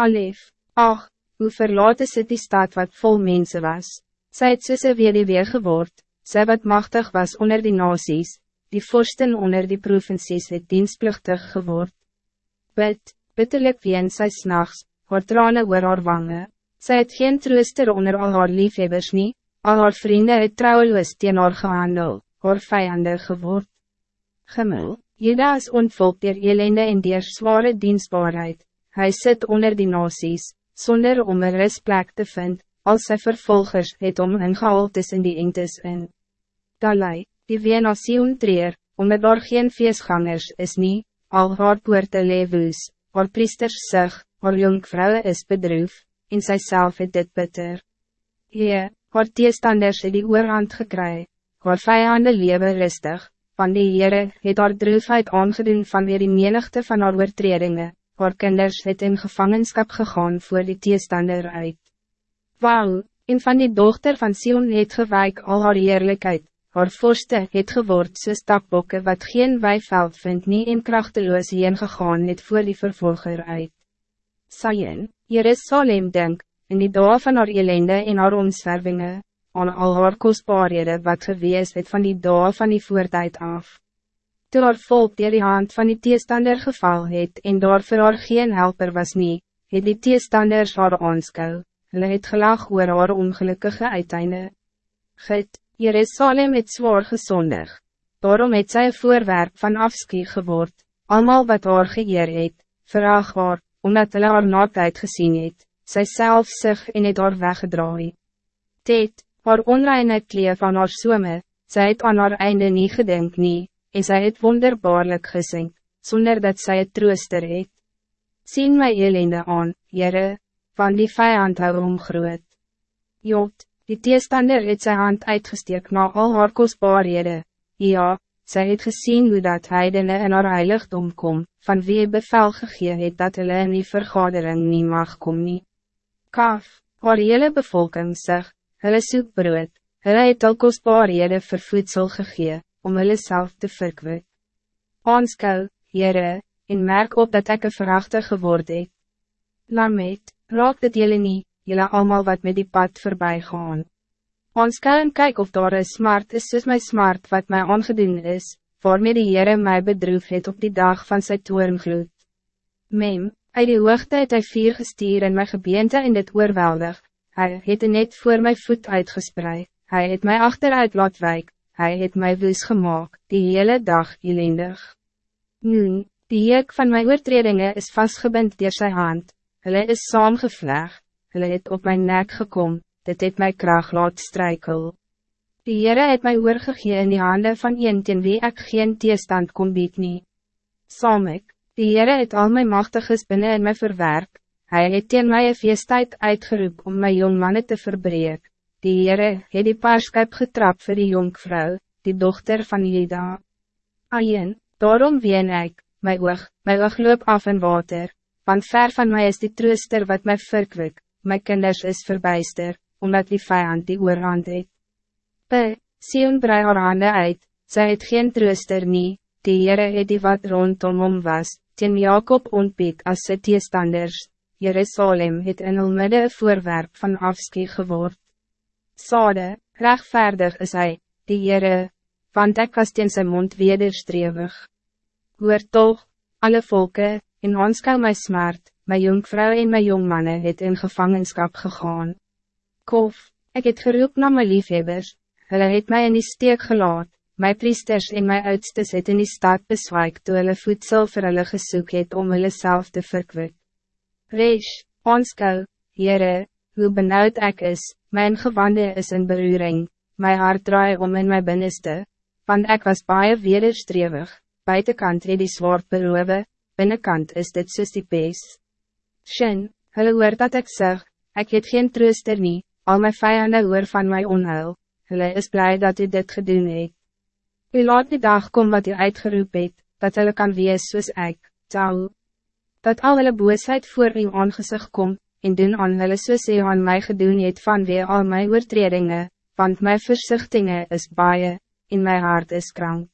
Alef, ach, hoe verlaat is het die stad wat vol mensen was. Sy het soos die weer geword, sy wat machtig was onder die nasies, die vorsten onder die provincies het dienstplichtig geword. Bid, bitterlik ween sy s'nachts, haar trane oor haar wange. Sy het geen trooster onder al haar liefhebbers nie, al haar vrienden het trouweloos teen haar gehandel, haar vijanden geword. Gemul, Jeda is ontvolk der elende en der zware dienstbaarheid, hij zit onder die nasies, zonder om een rustplek te vinden, als sy vervolgers het om ingehaal tussen die engtes in. Dalai, die ween Sion treer, omdat daar geen feestgangers is nie, al haar poorte lewoes, haar priesters sig, haar jonkvrouwe is bedroef, en sy self het dit bitter. Hee, haar teestanders het die oorhand gekry, haar vijanden lewe rustig, van die Heere het haar droefheid aangedoen van weer die menigte van haar oortredinge, haar kinders het in gevangenschap gegaan voor die teestander uit. Wauw, en van die dochter van Sion het gewijk al haar eerlijkheid, haar vorste het geword soos takbokke wat geen weiveld vindt nie en krachteloos heen gegaan het voor die vervolger uit. Sayen, Jerusalem denk, in die dag van haar elende en haar omswervingen, aan al haar kostbaarhede wat gewees het van die dag van die voertijd af. Toe haar volk dier die hand van die teestander geval het en daar vir haar geen helper was nie, het die teestanders haar aanskou, hulle het gelag oor haar ongelukkige uiteinde. Git, Jerusalem het zwaar gezondig, daarom het sy een voorwerp van afskie geword, allemaal wat haar geëer het, vraag haar, omdat hulle haar naakheid gezien het, sy self sig en het haar weggedraai. Tet, haar onreine kleef van haar somme, sy het aan haar einde nie gedink nie, en zij het wonderbaarlijk gezien, zonder dat zij het trooster het. Zien my elende aan, Jere, van die vijand hou omgroot. Jot, die teestander het zijn hand uitgesteek na al haar kostbaarhede, ja, zij het gezien hoe dat heidene in haar heiligdom kom, van wie bevel gegee het dat hulle in die vergadering nie mag kom nie. Kaf, haar hele bevolking zeg, hulle soek brood, hulle het al kostbaarhede vir voedsel gegee, om hulle self te verkwik. Aanskou, Heere, en merk op dat ik een verachter geword het. Lamet, raak dit jullie niet, jullie allemaal wat met die pad voorbij gaan. Aanskou en kyk of daar een smart is soos my smart wat mij aangedoen is, waarmee die Heere my bedroef het op die dag van sy toorngloed. Mem, uit die hoogte het hy vier gestuur in my gebeente in dit oorweldig, hy het net voor my voet uitgespreid, hij het mij achteruit laat wijk, hij het mij woes gemaakt, die hele dag elendig. Nu, die heek van mijn oortredingen is vastgebind door zijn hand, hulle is saamgevleg, hulle het op mijn nek gekom, dit het my kracht laat strijkel. Die Heere het my oorgegee in die handen van een teen wie ek geen teestand kon bied nie. Saam ek, die Heere het al my machtiges binnen in my verwerk, hy het teen my een feesttijd uitgeroep om my jongmannen te verbreek, Die Heere het die paarskip getrap voor die jonkvrouw, die dochter van Jeda. Ayen, daarom ween ik, my oog, my oog loop af in water, want ver van mij is die trooster wat mij verkwik, my kinders is verbijster, omdat die vijand die oorhand het. P, Sion brei haar hande uit, sy het geen trooster nie, die Heere het die wat rondom hom was, teen Jacob ontpiek as sy teestanders, Jerusalem het in hul midde voorwerp van afskie geword. Sade, rechtvaardig is hij, die Heere, want ek was teen sy mond wederstrewig. Hoor toch, alle volken, in aanskou my smart, my jongvrou en my jongmanne het in gevangenschap gegaan. Kof, ik het geroep na my liefhebbers, hulle het my in die steek gelaat, my priesters en my oudstes het in die stad beswaik toe hulle voedsel vir hulle gesoek het om hulle self te verkwik. Resh, aanskou, Heere, hoe benauwd ik is, mijn gewande is in beruring, mijn hart draai om in mijn binnenste, want ik was baie wederstrewig, buitenkant het die zwaard beroewe, binnenkant is dit soos die pees. Shin, hulle hoor dat ik zeg, ik het geen trooster nie, al mijn vijanden hoor van mijn onheil, hulle is blij dat u dit gedoen het. U laat die dag kom wat u uitgeroep het, dat hulle kan wees soos ek, tau. Dat al hulle boosheid voor u aangezicht komt, en doen aan hulle soos hy aan my gedoen het van weer al my oortredinge, want my versichtingen is baie, en my hart is krank.